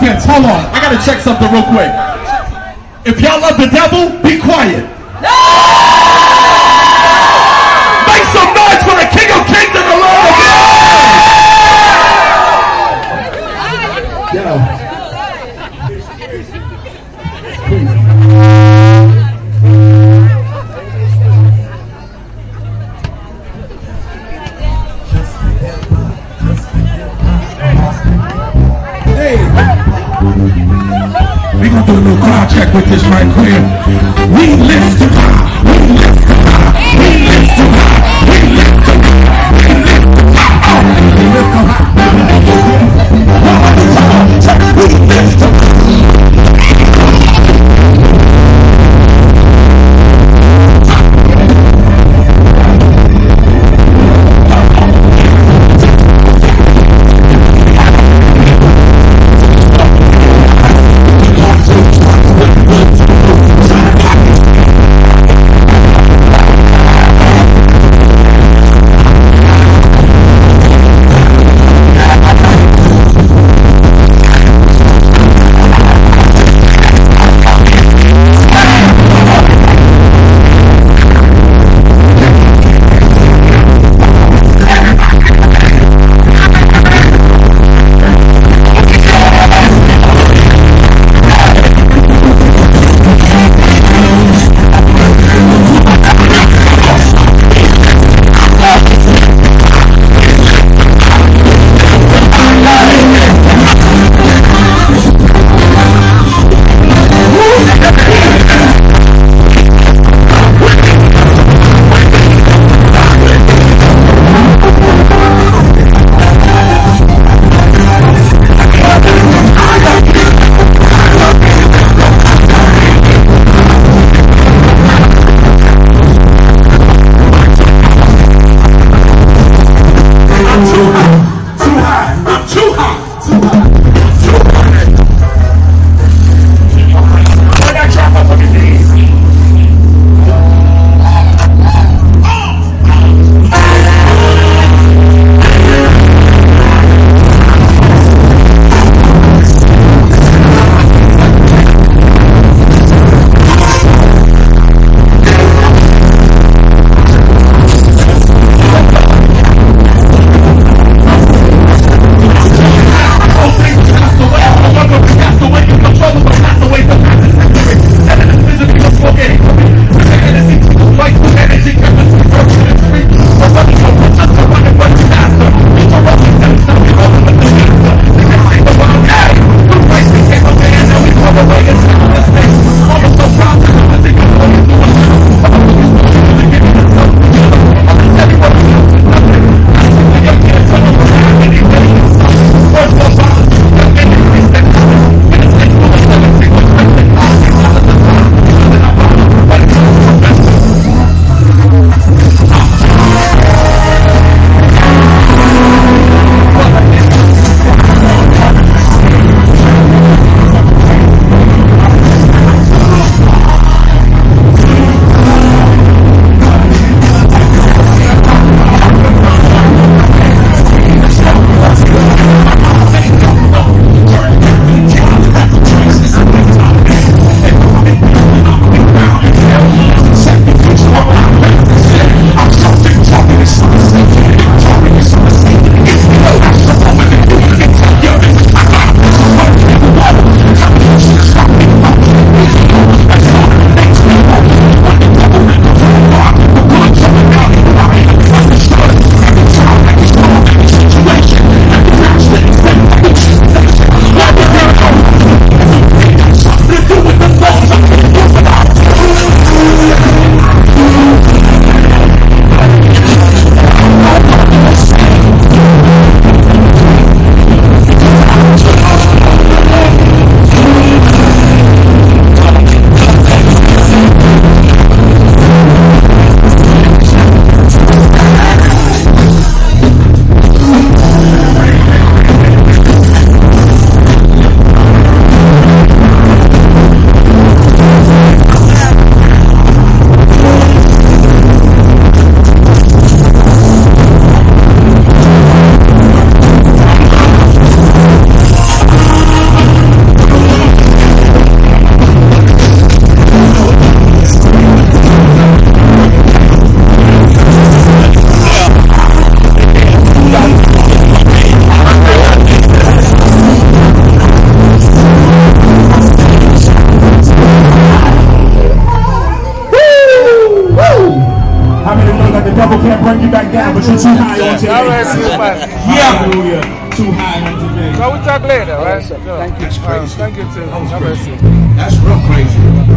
offense. Hold on. I got to check something real quick. If y'all love the devil, be quiet. No! With this right here. We lift to God. We lift sir. No. Thank you. That's Uh, crazy. thank you, too. That was God bless you. crazy. That's real crazy.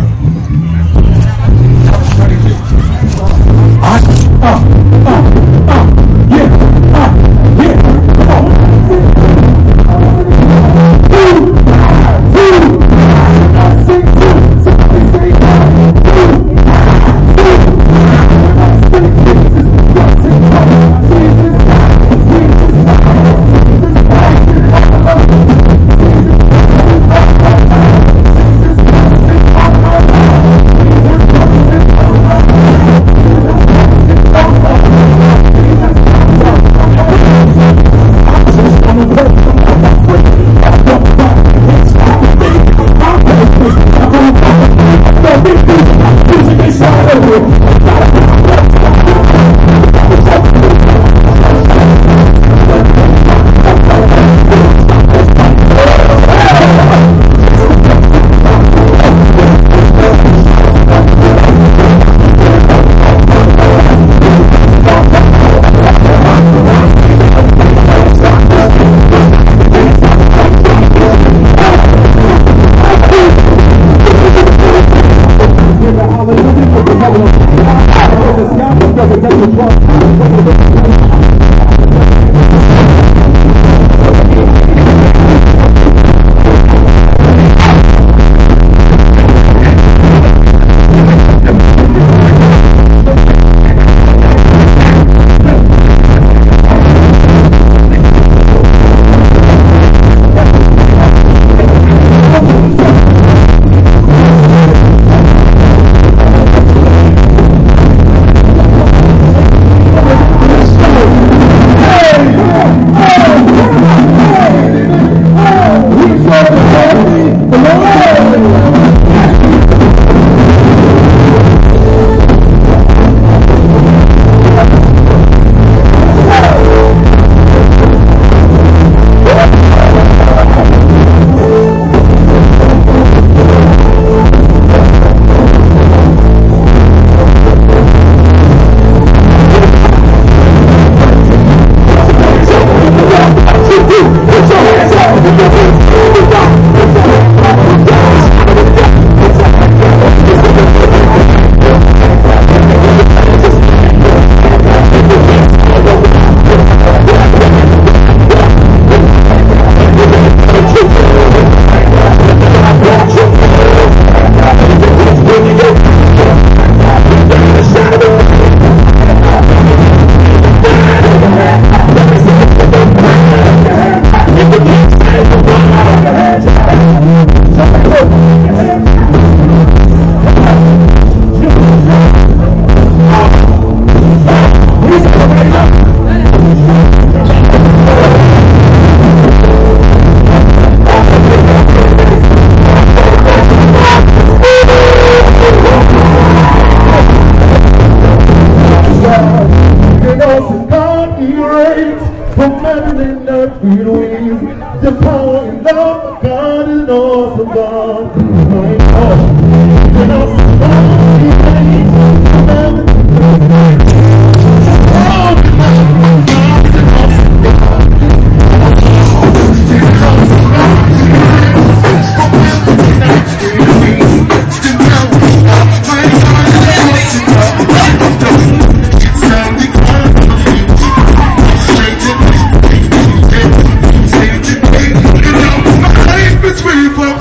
Hey,